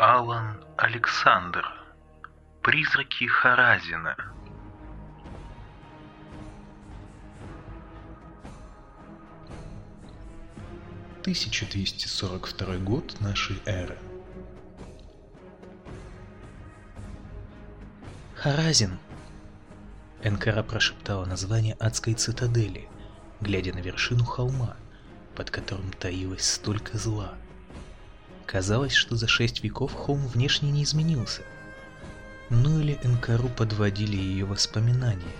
Алан Александр. Призраки Харазина. Тысяча двести сорок второй год нашей эры. Харазин. Энкара прошептала название адской цитадели, глядя на вершину холма, под которым таилось столько зла. Казалось, что за шесть веков холм внешне не изменился. Ну или Энкару подводили ее воспоминания,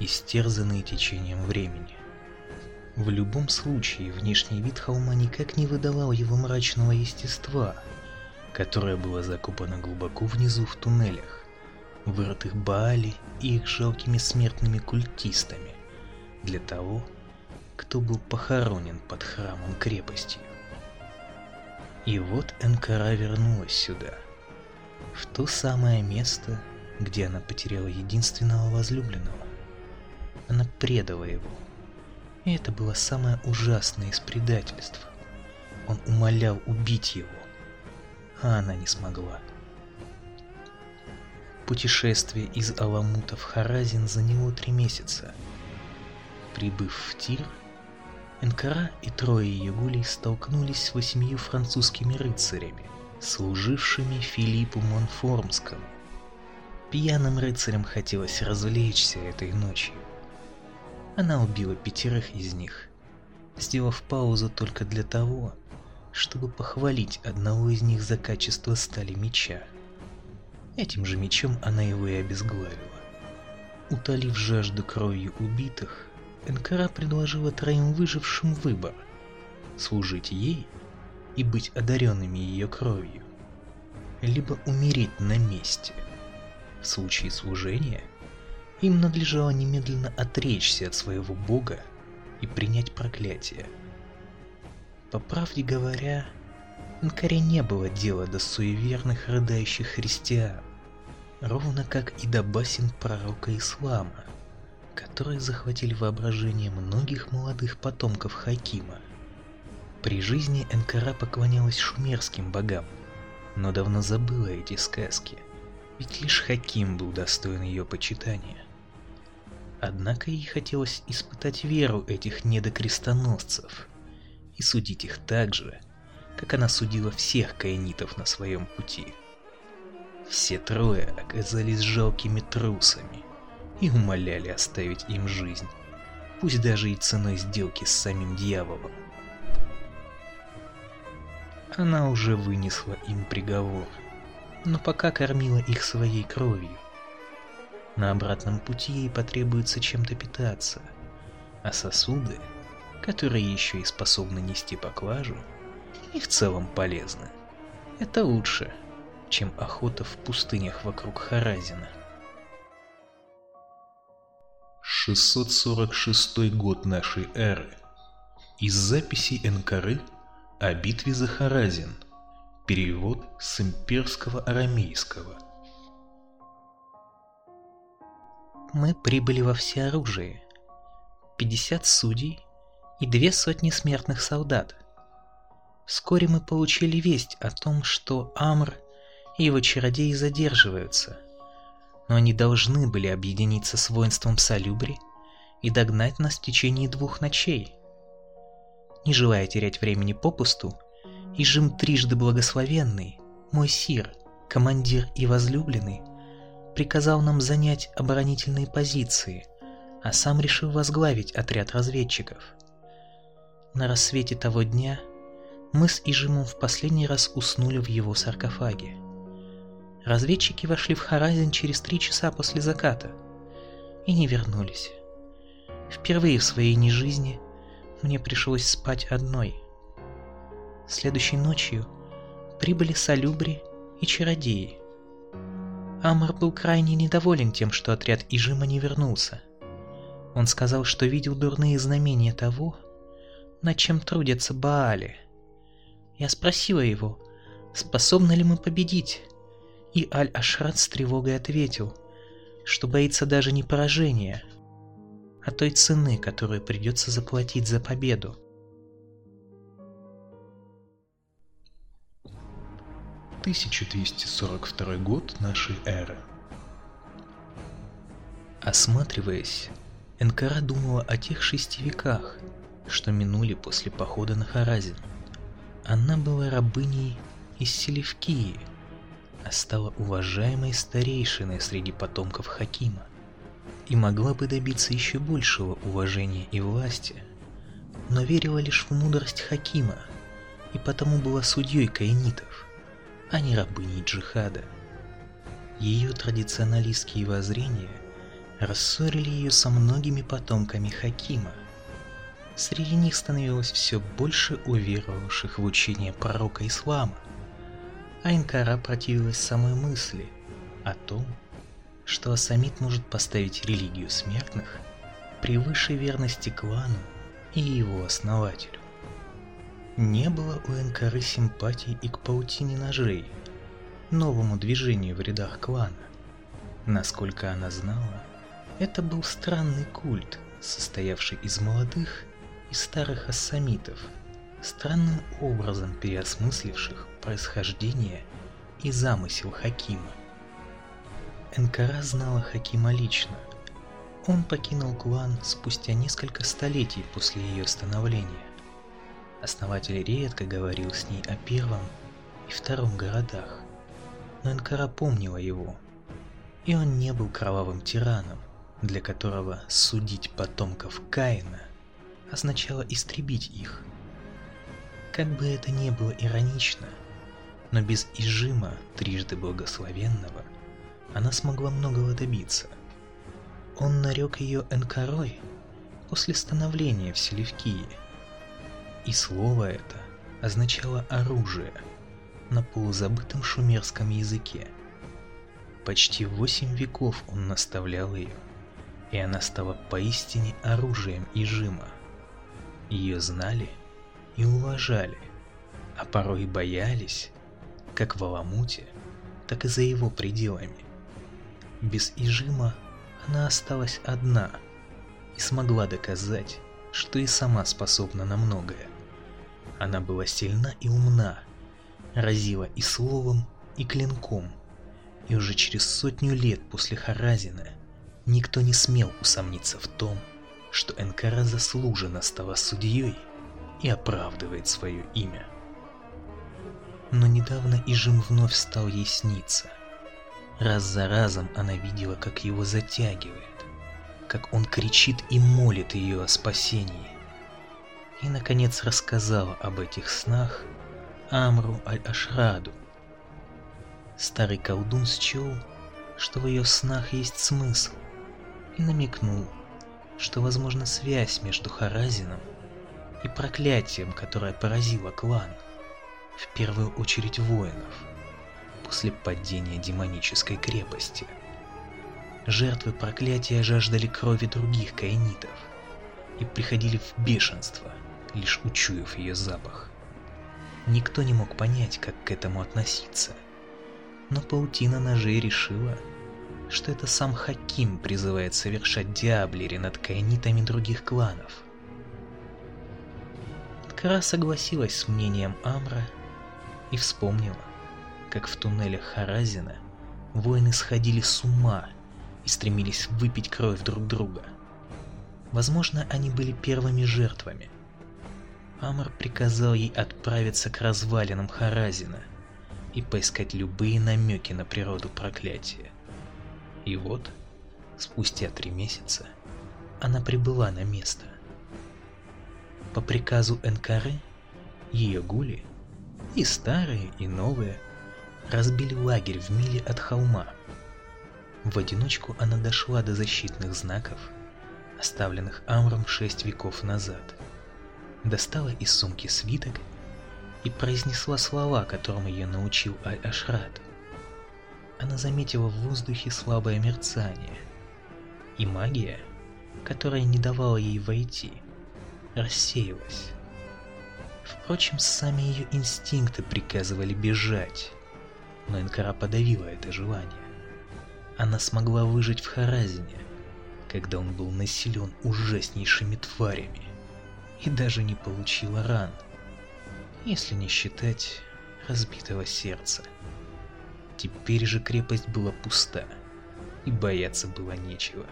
истерзанные течением времени. В любом случае, внешний вид холма никак не выдавал его мрачного естества, которое было закопано глубоко внизу в туннелях, вырытых Баали и их жалкими смертными культистами, для того, кто был похоронен под храмом крепостью. И вот Энкара вернулась сюда, в то самое место, где она потеряла единственного возлюбленного. Она предала его. И это было самое ужасное из предательств. Он умолял убить его, а она не смогла. Путешествие из Аламута в Харазин заняло три месяца. Прибыв в Тир, Энкара и трое ее гулей столкнулись с восемью французскими рыцарями, служившими Филиппу Монформскому. Пьяным рыцарям хотелось развлечься этой ночью. Она убила пятерых из них, сделав паузу только для того, чтобы похвалить одного из них за качество стали меча. Этим же мечом она его и обезглавила. Утолив жажду кровью убитых, Энкара предложила троим выжившим выбор – служить ей и быть одаренными ее кровью, либо умереть на месте. В случае служения им надлежало немедленно отречься от своего бога и принять проклятие. По правде говоря, Энкаре не было дела до суеверных рыдающих христиан, ровно как и до басен пророка Ислама, которые захватили воображение многих молодых потомков Хакима. При жизни Энкара поклонялась шумерским богам, но давно забыла эти сказки, ведь лишь Хаким был достоин ее почитания. Однако ей хотелось испытать веру этих недокрестоносцев и судить их так же, как она судила всех каинитов на своем пути. Все трое оказались жалкими трусами – и умоляли оставить им жизнь, пусть даже и ценой сделки с самим дьяволом. Она уже вынесла им приговор, но пока кормила их своей кровью. На обратном пути ей потребуется чем-то питаться, а сосуды, которые еще и способны нести поклажу, и в целом полезны. Это лучше, чем охота в пустынях вокруг Харазина. 646 год нашей эры. Из записей Энкары о битве за Харазин. Перевод с имперского арамейского. Мы прибыли во всеоружие. 50 судей и две сотни смертных солдат. Вскоре мы получили весть о том, что Амр и его чародеи задерживаются – но они должны были объединиться с воинством Салюбри и догнать нас в течение двух ночей. Не желая терять времени попусту, Ижим трижды благословенный, мой сир, командир и возлюбленный, приказал нам занять оборонительные позиции, а сам решил возглавить отряд разведчиков. На рассвете того дня мы с Ижимом в последний раз уснули в его саркофаге. Разведчики вошли в Харазин через три часа после заката и не вернулись. Впервые в своей нежизни мне пришлось спать одной. Следующей ночью прибыли Салюбри и чародеи. Амр был крайне недоволен тем, что отряд Ижима не вернулся. Он сказал, что видел дурные знамения того, над чем трудятся Баали. Я спросила его, способны ли мы победить, и Аль-Ашрат с тревогой ответил, что боится даже не поражения, а той цены, которую придется заплатить за победу. 1242 год нашей эры. Осматриваясь, Энкара думала о тех шести веках, что минули после похода на Харазин. Она была рабыней из Селевкии, а стала уважаемой старейшиной среди потомков Хакима и могла бы добиться еще большего уважения и власти, но верила лишь в мудрость Хакима и потому была судьей каинитов, а не рабыней джихада. Ее традиционалистские воззрения рассорили ее со многими потомками Хакима. Среди них становилось все больше уверовавших в учение пророка Ислама, а Инкара противилась самой мысли о том, что Асамит может поставить религию смертных превыше верности клану и его основателю. Не было у Энкары симпатий и к паутине ножей, новому движению в рядах клана. Насколько она знала, это был странный культ, состоявший из молодых и старых ассамитов, странным образом переосмысливших происхождение и замысел Хакима. Энкара знала Хакима лично. Он покинул клан спустя несколько столетий после ее становления. Основатель редко говорил с ней о первом и втором городах, но Энкара помнила его, и он не был кровавым тираном, для которого судить потомков Каина означало истребить их. Как бы это ни было иронично, но без Ижима, трижды благословенного, она смогла многого добиться. Он нарек ее Энкарой после становления в Селевкии. И слово это означало оружие на полузабытом шумерском языке. Почти восемь веков он наставлял ее, и она стала поистине оружием Ижима. Ее знали и уважали, а порой боялись, как в Аламуте, так и за его пределами. Без Ижима она осталась одна и смогла доказать, что и сама способна на многое. Она была сильна и умна, разила и словом, и клинком, и уже через сотню лет после Харазина никто не смел усомниться в том, что Энкара заслуженно стала судьей и оправдывает свое имя. Но недавно Ижим вновь стал ей сниться – Раз за разом она видела, как его затягивает, как он кричит и молит ее о спасении. И, наконец, рассказала об этих снах Амру Аль-Ашраду. Старый колдун счел, что в ее снах есть смысл, и намекнул, что возможна связь между Харазином и проклятием, которое поразило клан, в первую очередь воинов – после падения демонической крепости. Жертвы проклятия жаждали крови других каинитов и приходили в бешенство, лишь учуяв ее запах. Никто не мог понять, как к этому относиться, но паутина ножей решила, что это сам Хаким призывает совершать диаблери над каинитами других кланов. Кра согласилась с мнением Амра и вспомнила, как в туннелях Харазина, воины сходили с ума и стремились выпить кровь друг друга. Возможно, они были первыми жертвами. Амар приказал ей отправиться к развалинам Харазина и поискать любые намеки на природу проклятия. И вот, спустя три месяца, она прибыла на место. По приказу Энкары, ее гули, и старые, и новые – разбили лагерь в миле от холма. В одиночку она дошла до защитных знаков, оставленных Амром шесть веков назад. Достала из сумки свиток и произнесла слова, которым ее научил Аль-Ашрат. Она заметила в воздухе слабое мерцание, и магия, которая не давала ей войти, рассеялась. Впрочем, сами ее инстинкты приказывали бежать, но Энкара подавила это желание. Она смогла выжить в Харазине, когда он был населен ужаснейшими тварями, и даже не получила ран, если не считать разбитого сердца. Теперь же крепость была пуста, и бояться было нечего.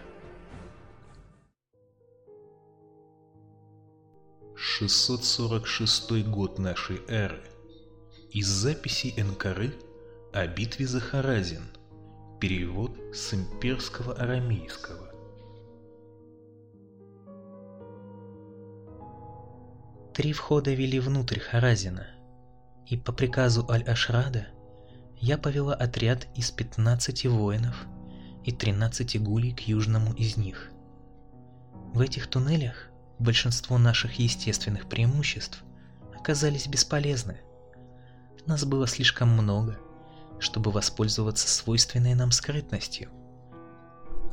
646 год нашей эры. Из записей Энкары о битве за Харазин. Перевод с имперского арамейского. Три входа вели внутрь Харазина, и по приказу Аль-Ашрада я повела отряд из 15 воинов и 13 гулей к южному из них. В этих туннелях большинство наших естественных преимуществ оказались бесполезны. Нас было слишком много, чтобы воспользоваться свойственной нам скрытностью.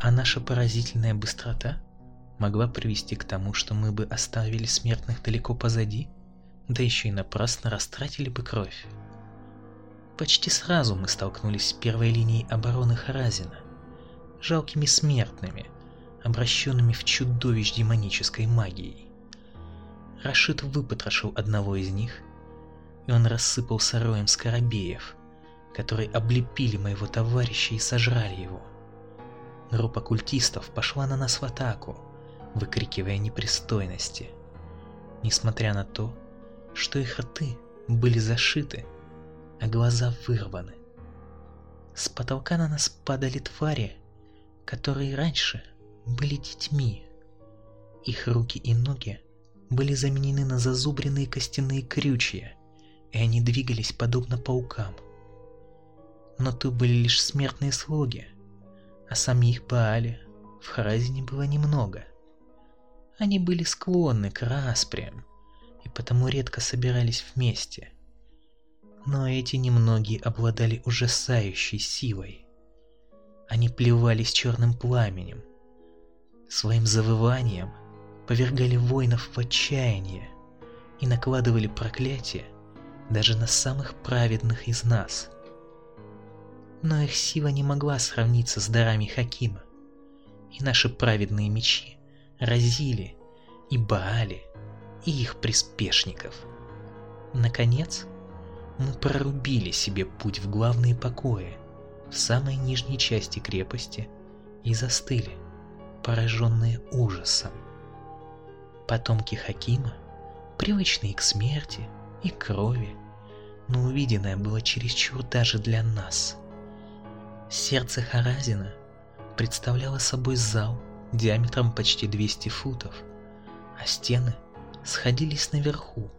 А наша поразительная быстрота могла привести к тому, что мы бы оставили смертных далеко позади, да еще и напрасно растратили бы кровь. Почти сразу мы столкнулись с первой линией обороны Харазина, жалкими смертными – обращенными в чудовищ демонической магией. Рашид выпотрошил одного из них, и он рассыпался роем скоробеев, которые облепили моего товарища и сожрали его. Группа культистов пошла на нас в атаку, выкрикивая непристойности. Несмотря на то, что их рты были зашиты, а глаза вырваны. С потолка на нас падали твари, которые раньше были детьми. Их руки и ноги были заменены на зазубренные костяные крючья, и они двигались подобно паукам. Но то были лишь смертные слуги, а самих Баали в Харазине было немного. Они были склонны к распрям, и потому редко собирались вместе. Но эти немногие обладали ужасающей силой. Они плевались черным пламенем, Своим завыванием повергали воинов в отчаяние и накладывали проклятие даже на самых праведных из нас. Но их сила не могла сравниться с дарами Хакима, и наши праведные мечи разили и Баали, и их приспешников. Наконец, мы прорубили себе путь в главные покои, в самой нижней части крепости, и застыли – пораженные ужасом. Потомки Хакима, привычные к смерти и крови, но увиденное было чересчур даже для нас. Сердце Харазина представляло собой зал диаметром почти 200 футов, а стены сходились наверху,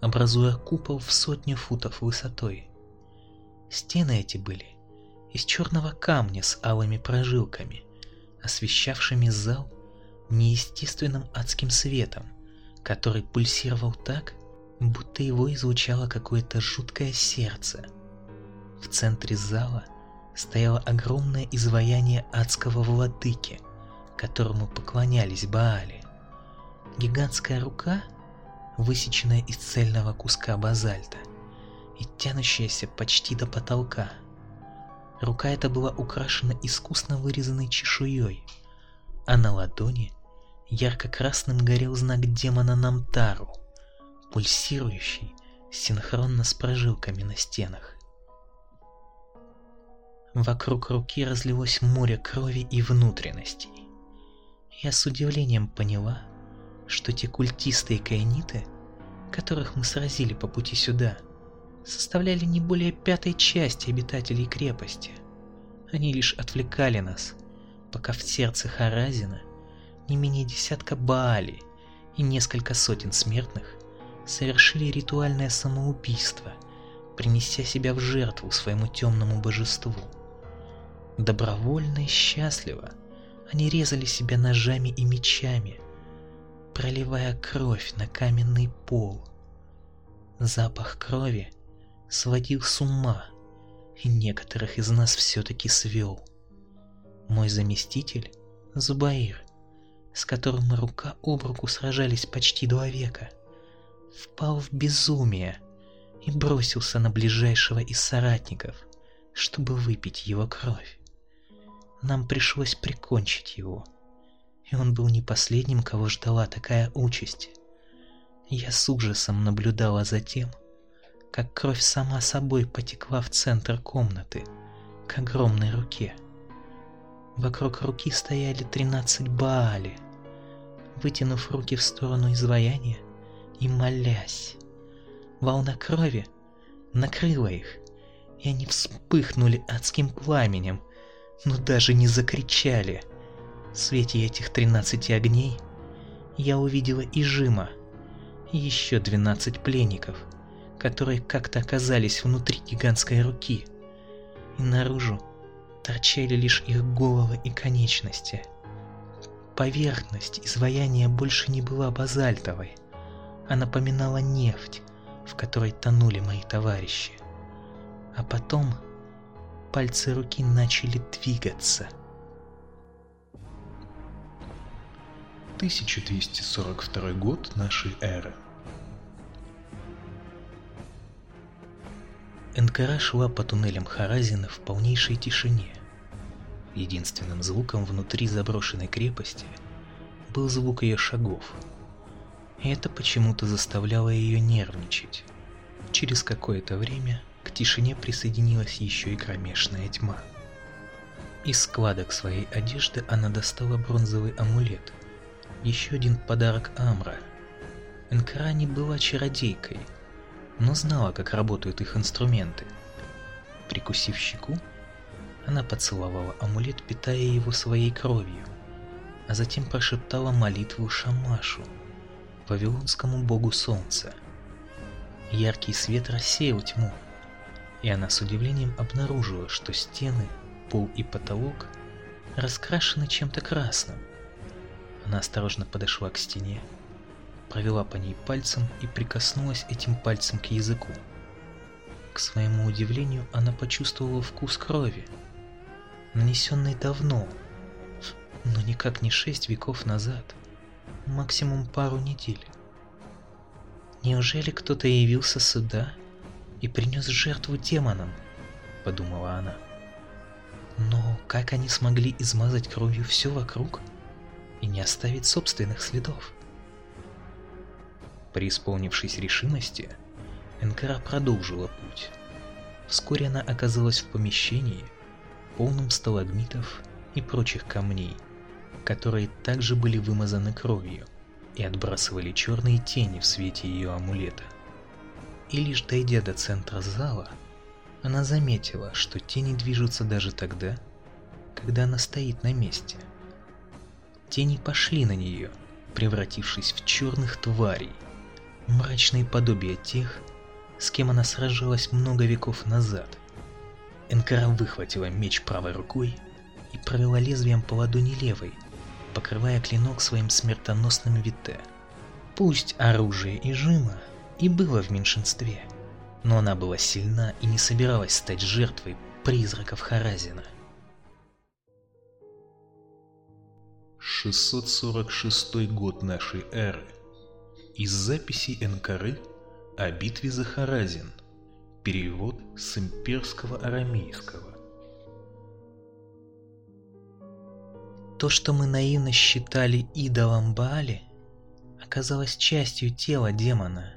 образуя купол в сотню футов высотой. Стены эти были из черного камня с алыми прожилками, освещавшими зал неестественным адским светом, который пульсировал так, будто его излучало какое-то жуткое сердце. В центре зала стояло огромное изваяние адского владыки, которому поклонялись Баали. Гигантская рука, высеченная из цельного куска базальта и тянущаяся почти до потолка – Рука эта была украшена искусно вырезанной чешуей, а на ладони ярко-красным горел знак демона Намтару, пульсирующий синхронно с прожилками на стенах. Вокруг руки разлилось море крови и внутренностей. Я с удивлением поняла, что те культисты и каиниты, которых мы сразили по пути сюда, составляли не более пятой части обитателей крепости. Они лишь отвлекали нас, пока в сердце Харазина не менее десятка Баали и несколько сотен смертных совершили ритуальное самоубийство, принеся себя в жертву своему темному божеству. Добровольно и счастливо они резали себя ножами и мечами, проливая кровь на каменный пол. Запах крови сводил с ума, и некоторых из нас все-таки свел. Мой заместитель, Зубаир, с которым мы рука об руку сражались почти два века, впал в безумие и бросился на ближайшего из соратников, чтобы выпить его кровь. Нам пришлось прикончить его, и он был не последним, кого ждала такая участь. Я с ужасом наблюдала за тем, как кровь сама собой потекла в центр комнаты, к огромной руке. Вокруг руки стояли тринадцать Баали, вытянув руки в сторону изваяния и молясь. Волна крови накрыла их, и они вспыхнули адским пламенем, но даже не закричали. В свете этих тринадцати огней я увидела и Жима, и еще двенадцать пленников, которые как-то оказались внутри гигантской руки, и наружу торчали лишь их головы и конечности. Поверхность изваяния больше не была базальтовой, а напоминала нефть, в которой тонули мои товарищи. А потом пальцы руки начали двигаться. 1242 год нашей эры. Энкара шла по туннелям Харазина в полнейшей тишине. Единственным звуком внутри заброшенной крепости был звук ее шагов. Это почему-то заставляло ее нервничать. Через какое-то время к тишине присоединилась еще и кромешная тьма. Из складок своей одежды она достала бронзовый амулет. Еще один подарок Амра. Энкара не была чародейкой, но знала, как работают их инструменты. Прикусив щеку, она поцеловала амулет, питая его своей кровью, а затем прошептала молитву Шамашу, вавилонскому богу солнца. Яркий свет рассеял тьму, и она с удивлением обнаружила, что стены, пол и потолок раскрашены чем-то красным. Она осторожно подошла к стене, провела по ней пальцем и прикоснулась этим пальцем к языку. К своему удивлению, она почувствовала вкус крови, нанесенной давно, но никак не шесть веков назад, максимум пару недель. Неужели кто-то явился сюда и принес жертву демонам, подумала она. Но как они смогли измазать кровью все вокруг и не оставить собственных следов? Преисполнившись решимости, Энкара продолжила путь. Вскоре она оказалась в помещении, полном сталагмитов и прочих камней, которые также были вымазаны кровью и отбрасывали черные тени в свете ее амулета и лишь дойдя до центра зала, она заметила, что тени движутся даже тогда, когда она стоит на месте. Тени пошли на нее, превратившись в черных тварей, мрачные подобия тех, с кем она сражалась много веков назад. Энкара выхватила меч правой рукой и провела лезвием по ладони левой, покрывая клинок своим смертоносным вите. Пусть оружие и жима и было в меньшинстве, но она была сильна и не собиралась стать жертвой призраков Харазина. 646 год нашей эры. Из записей Энкары о битве за Харазин. Перевод с имперского арамейского. То, что мы наивно считали идолом Баали, оказалось частью тела демона,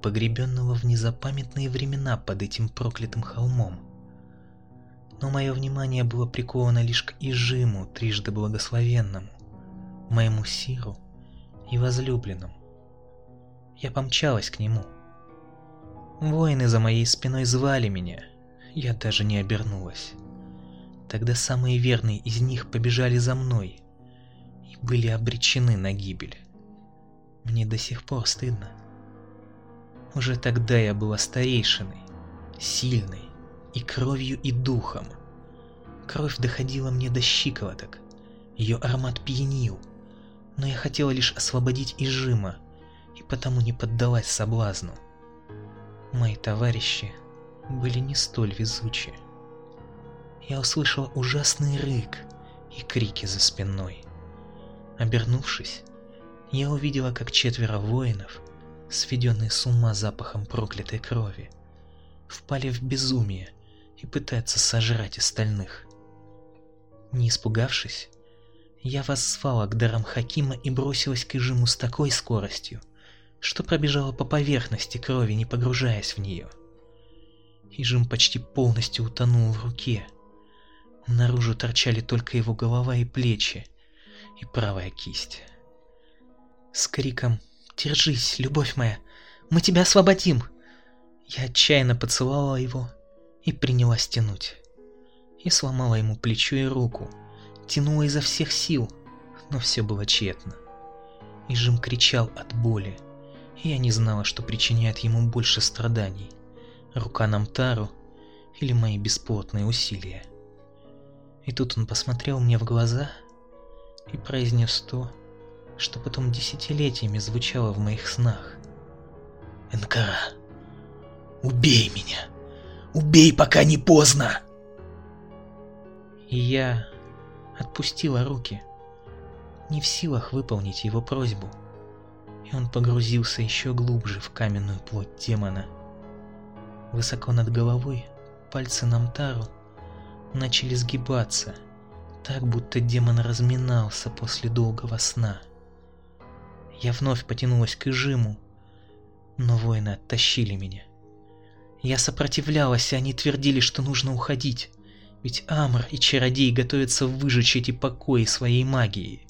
погребенного в незапамятные времена под этим проклятым холмом. Но мое внимание было приковано лишь к Ижиму, трижды благословенному, моему Сиру и возлюбленному. Я помчалась к нему. Воины за моей спиной звали меня, я даже не обернулась. Тогда самые верные из них побежали за мной и были обречены на гибель. Мне до сих пор стыдно. Уже тогда я была старейшиной, сильной, и кровью, и духом. Кровь доходила мне до щиколоток, ее аромат пьянил, но я хотела лишь освободить Ижима, и потому не поддалась соблазну. Мои товарищи были не столь везучи. Я услышала ужасный рык и крики за спиной. Обернувшись, я увидела, как четверо воинов сведенные с ума запахом проклятой крови, впали в безумие и пытаются сожрать остальных. Не испугавшись, я воззвала к дарам Хакима и бросилась к Ижиму с такой скоростью, что пробежала по поверхности крови, не погружаясь в нее. Ижим почти полностью утонул в руке, Наружу торчали только его голова и плечи, и правая кисть. С криком «Держись, любовь моя! Мы тебя освободим!» Я отчаянно поцеловала его и принялась тянуть. Я сломала ему плечо и руку, тянула изо всех сил, но все было тщетно. И Жим кричал от боли, и я не знала, что причиняет ему больше страданий. Рука Намтару или мои бесплотные усилия. И тут он посмотрел мне в глаза и произнес то, что потом десятилетиями звучало в моих снах. «Энкара, убей меня! Убей, пока не поздно!» И я отпустила руки, не в силах выполнить его просьбу, он погрузился еще глубже в каменную плоть демона. Высоко над головой пальцы Намтару начали сгибаться, так будто демон разминался после долгого сна. Я вновь потянулась к Ижиму, но воины оттащили меня. Я сопротивлялась, и они твердили, что нужно уходить, ведь Амр и чародей готовятся выжечь эти покои своей магией,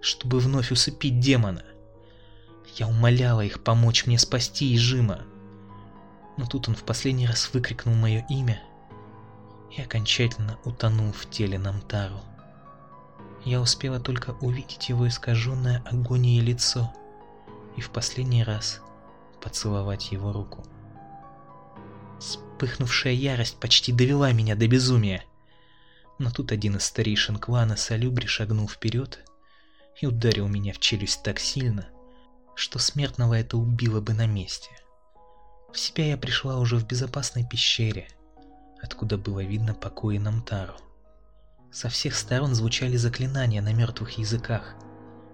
чтобы вновь усыпить демона. Я умоляла их помочь мне спасти Ижима, но тут он в последний раз выкрикнул мое имя — и окончательно утонул в теле Намтару. Я успела только увидеть его искаженное агонией лицо и в последний раз поцеловать его руку. Вспыхнувшая ярость почти довела меня до безумия. Но тут один из старейшин клана Салюбри шагнул вперед и ударил меня в челюсть так сильно, что смертного это убило бы на месте. В себя я пришла уже в безопасной пещере — откуда было видно покои Намтару. Со всех сторон звучали заклинания на мертвых языках.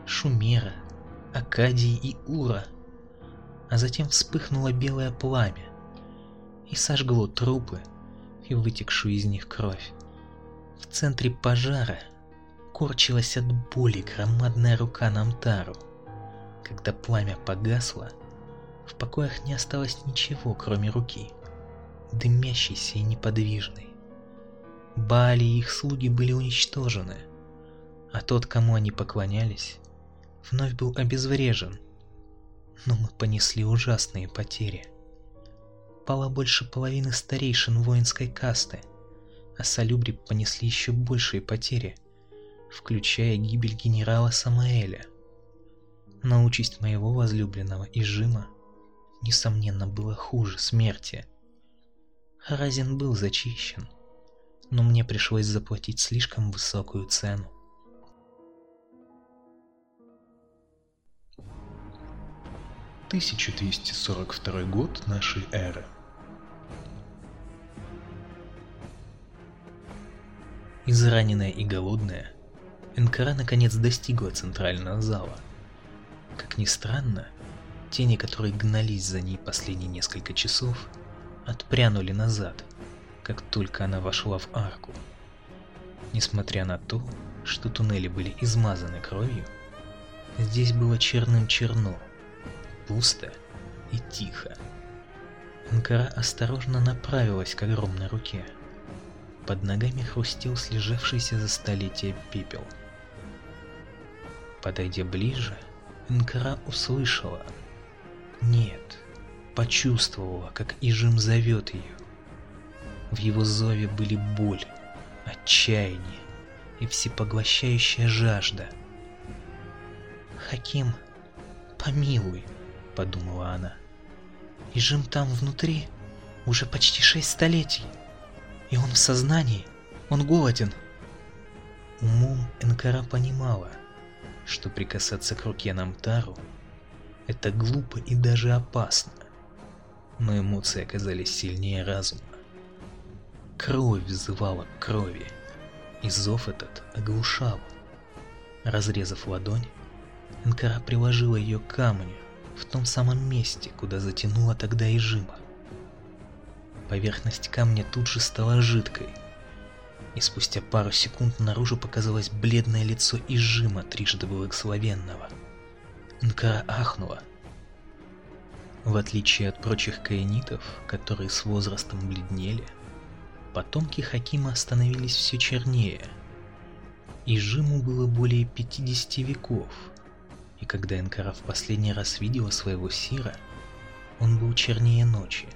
Шумера, Акадии и Ура. А затем вспыхнуло белое пламя и сожгло трупы и вытекшую из них кровь. В центре пожара корчилась от боли громадная рука Намтару. Когда пламя погасло, в покоях не осталось ничего, кроме руки дымящийся и неподвижный. Бали и их слуги были уничтожены, а тот, кому они поклонялись, вновь был обезврежен. Но мы понесли ужасные потери. Пало больше половины старейшин воинской касты, а Салюбри понесли еще большие потери, включая гибель генерала Самаэля. Но участь моего возлюбленного Ижима, несомненно, была хуже смерти. Харазин был зачищен, но мне пришлось заплатить слишком высокую цену. Тысяча двести сорок второй год нашей эры. Израненная и голодная, Энкара наконец достигла центрального зала. Как ни странно, тени, которые гнались за ней последние несколько часов, отпрянули назад, как только она вошла в арку. Несмотря на то, что туннели были измазаны кровью, здесь было черным-черно, пусто и тихо. Анкара осторожно направилась к огромной руке. Под ногами хрустел слежавшийся за столетия пепел. Подойдя ближе, Анкара услышала «Нет, почувствовала, как Ижим зовет ее. В его зове были боль, отчаяние и всепоглощающая жажда. «Хаким, помилуй», — подумала она. «Ижим там внутри уже почти шесть столетий, и он в сознании, он голоден». Умом Энкара понимала, что прикасаться к руке Намтару — это глупо и даже опасно но эмоции оказались сильнее разума. Кровь взывала к крови, и зов этот оглушал. Разрезав ладонь, Энкара приложила ее к камню в том самом месте, куда затянула тогда и жима. Поверхность камня тут же стала жидкой, и спустя пару секунд наружу показалось бледное лицо Ижима трижды благословенного. Нкара ахнула, в отличие от прочих каенитов, которые с возрастом бледнели, Потомки Хакима становились все чернее. И Жиму было более 50 веков. И когда Энкара в последний раз видела своего Сира, он был чернее ночи.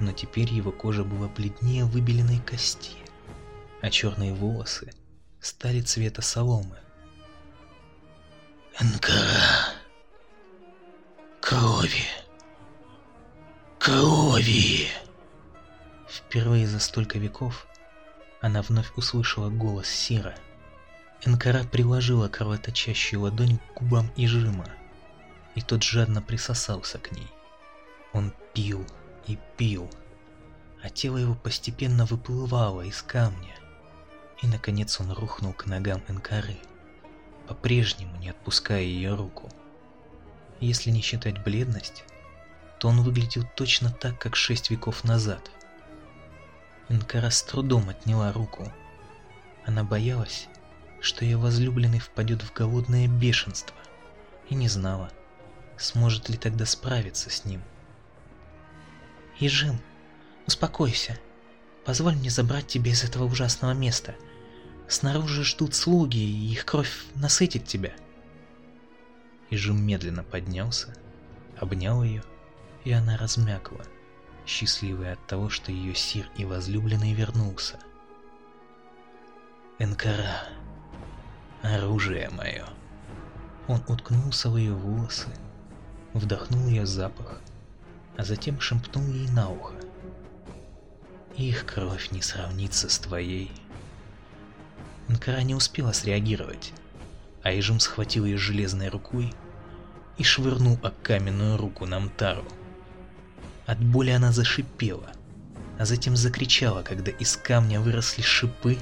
Но теперь его кожа была бледнее выбеленной кости, а черные волосы стали цвета соломы. Энкара. Крови. Крови. Впервые за столько веков она вновь услышала голос Сира. Энкара приложила кровоточащую ладонь к губам Ижима, и тот жадно присосался к ней. Он пил и пил, а тело его постепенно выплывало из камня, и наконец он рухнул к ногам Энкары, по-прежнему не отпуская ее руку. Если не считать бледность, то он выглядел точно так, как шесть веков назад – Энкара с трудом отняла руку. Она боялась, что ее возлюбленный впадет в голодное бешенство, и не знала, сможет ли тогда справиться с ним. «Ежим, успокойся. Позволь мне забрать тебя из этого ужасного места. Снаружи ждут слуги, и их кровь насытит тебя». Ежим медленно поднялся, обнял ее, и она размякла счастливая от того, что ее сир и возлюбленный вернулся. Энкара, оружие мое. Он уткнулся в ее волосы, вдохнул ее запах, а затем шепнул ей на ухо. Их кровь не сравнится с твоей. Энкара не успела среагировать, а Ижим схватил ее железной рукой и швырнул о каменную руку Намтару. От боли она зашипела, а затем закричала, когда из камня выросли шипы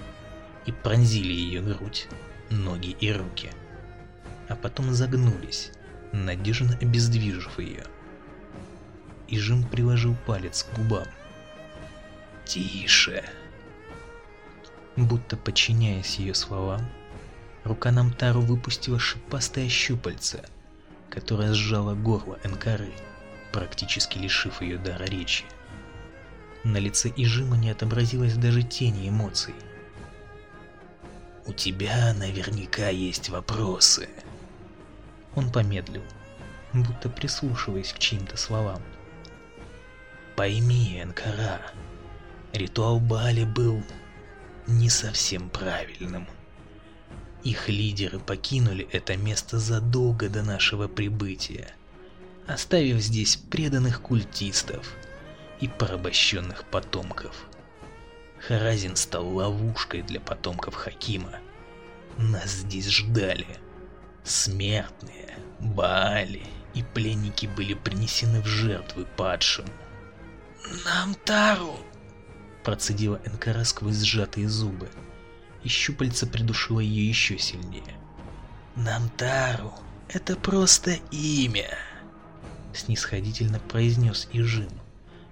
и пронзили ее грудь, ноги и руки. А потом загнулись, надежно обездвижив ее. И Жим приложил палец к губам. «Тише!» Будто подчиняясь ее словам, рука Намтару выпустила шипастое щупальце, которое сжало горло Энкары практически лишив ее дара речи. На лице Ижима не отобразилось даже тени эмоций. «У тебя наверняка есть вопросы». Он помедлил, будто прислушиваясь к чьим-то словам. «Пойми, Энкара, ритуал Бали был не совсем правильным. Их лидеры покинули это место задолго до нашего прибытия оставив здесь преданных культистов и порабощенных потомков. Харазин стал ловушкой для потомков Хакима. Нас здесь ждали. Смертные, Баали и пленники были принесены в жертвы падшим. «Нам Тару!» Процедила Энкара сквозь сжатые зубы, и щупальца придушило ее еще сильнее. «Нам Тару — это просто имя!» снисходительно произнес Ижим,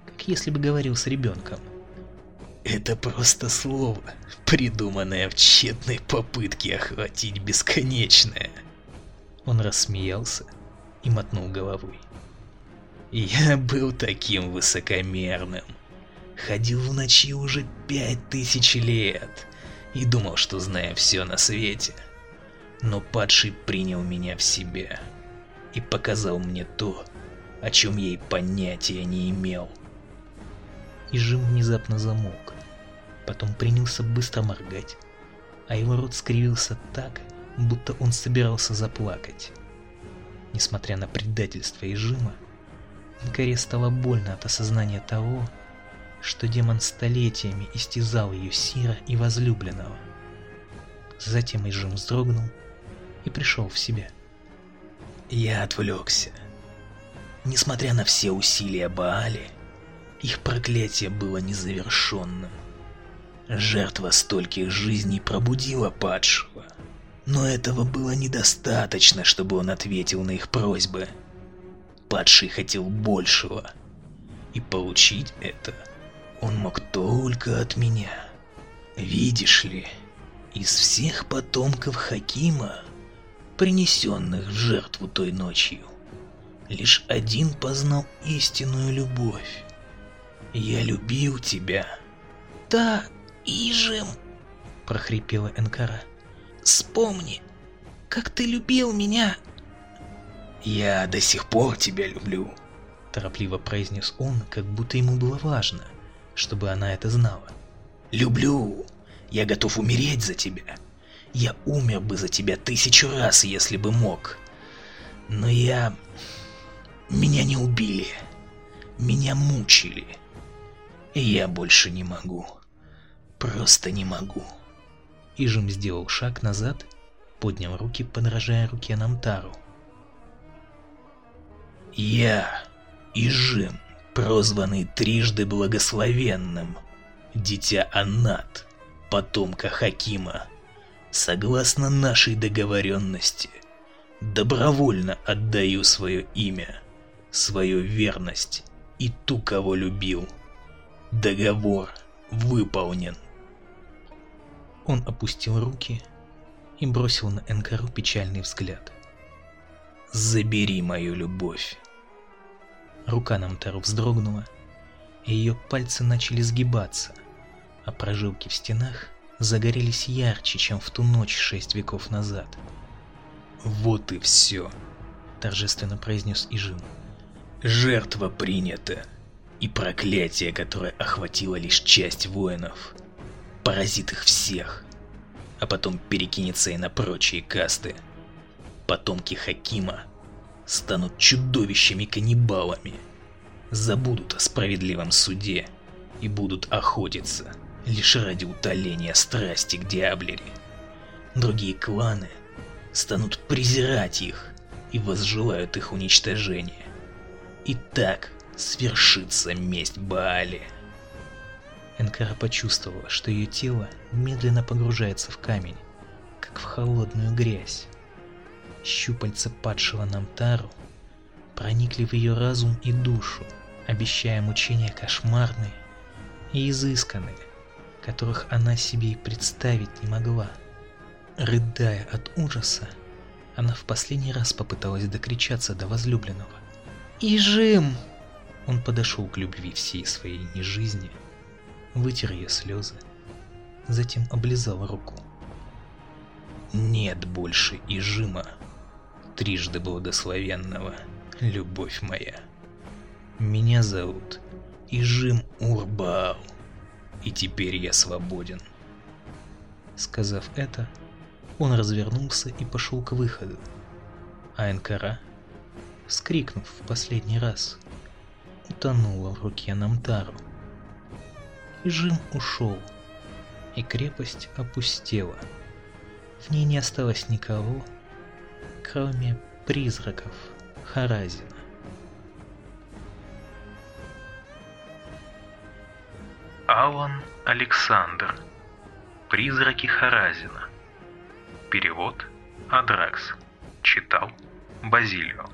как если бы говорил с ребенком. Это просто слово, придуманное в тщетной попытке охватить бесконечное. Он рассмеялся и мотнул головой. Я был таким высокомерным. Ходил в ночи уже пять тысяч лет и думал, что знаю все на свете. Но падший принял меня в себя и показал мне то, о чем ей понятия не имел. И Жим внезапно замолк, потом принялся быстро моргать, а его рот скривился так, будто он собирался заплакать. Несмотря на предательство Ижима, Инкаре стало больно от осознания того, что демон столетиями истязал ее Сира и возлюбленного. Затем Ижим вздрогнул и пришел в себя. «Я отвлекся», Несмотря на все усилия Баали, их проклятие было незавершенным. Жертва стольких жизней пробудила падшего, но этого было недостаточно, чтобы он ответил на их просьбы. Падший хотел большего, и получить это он мог только от меня. Видишь ли, из всех потомков Хакима, принесенных в жертву той ночью, лишь один познал истинную любовь. Я любил тебя, Да, Ижим, прохрипела Энкара. Вспомни, как ты любил меня. Я до сих пор тебя люблю, торопливо произнес он, как будто ему было важно, чтобы она это знала. Люблю. Я готов умереть за тебя. Я умер бы за тебя тысячу раз, если бы мог. Но я... Меня не убили. Меня мучили. И я больше не могу. Просто не могу. Ижим сделал шаг назад, поднял руки, подражая руке Намтару. Я, Ижим, прозванный трижды благословенным, дитя Анат, потомка Хакима, согласно нашей договоренности, добровольно отдаю свое имя, свою верность и ту, кого любил. Договор выполнен. Он опустил руки и бросил на Энкару печальный взгляд. «Забери мою любовь!» Рука Намтару вздрогнула, и ее пальцы начали сгибаться, а прожилки в стенах загорелись ярче, чем в ту ночь шесть веков назад. «Вот и все», — торжественно произнес Ижим. «Жертва принята, и проклятие, которое охватило лишь часть воинов, поразит их всех, а потом перекинется и на прочие касты. Потомки Хакима станут чудовищами-каннибалами, забудут о справедливом суде и будут охотиться» лишь ради утоления страсти к Диаблере. Другие кланы станут презирать их и возжелают их уничтожения. И так свершится месть Баали. Энкара почувствовала, что ее тело медленно погружается в камень, как в холодную грязь. Щупальца падшего Намтару проникли в ее разум и душу, обещая мучения кошмарные и изысканные, которых она себе и представить не могла. Рыдая от ужаса, она в последний раз попыталась докричаться до возлюбленного. «Ижим!» Он подошел к любви всей своей нежизни, вытер ее слезы, затем облизал руку. «Нет больше Ижима, трижды благословенного, любовь моя. Меня зовут Ижим Урбау и теперь я свободен. Сказав это, он развернулся и пошел к выходу. А Энкара, вскрикнув в последний раз, утонула в руке Намтару. И Жим ушел, и крепость опустела. В ней не осталось никого, кроме призраков Харазина. Алан Александр. Призраки Харазина. Перевод Адракс. Читал Базилио.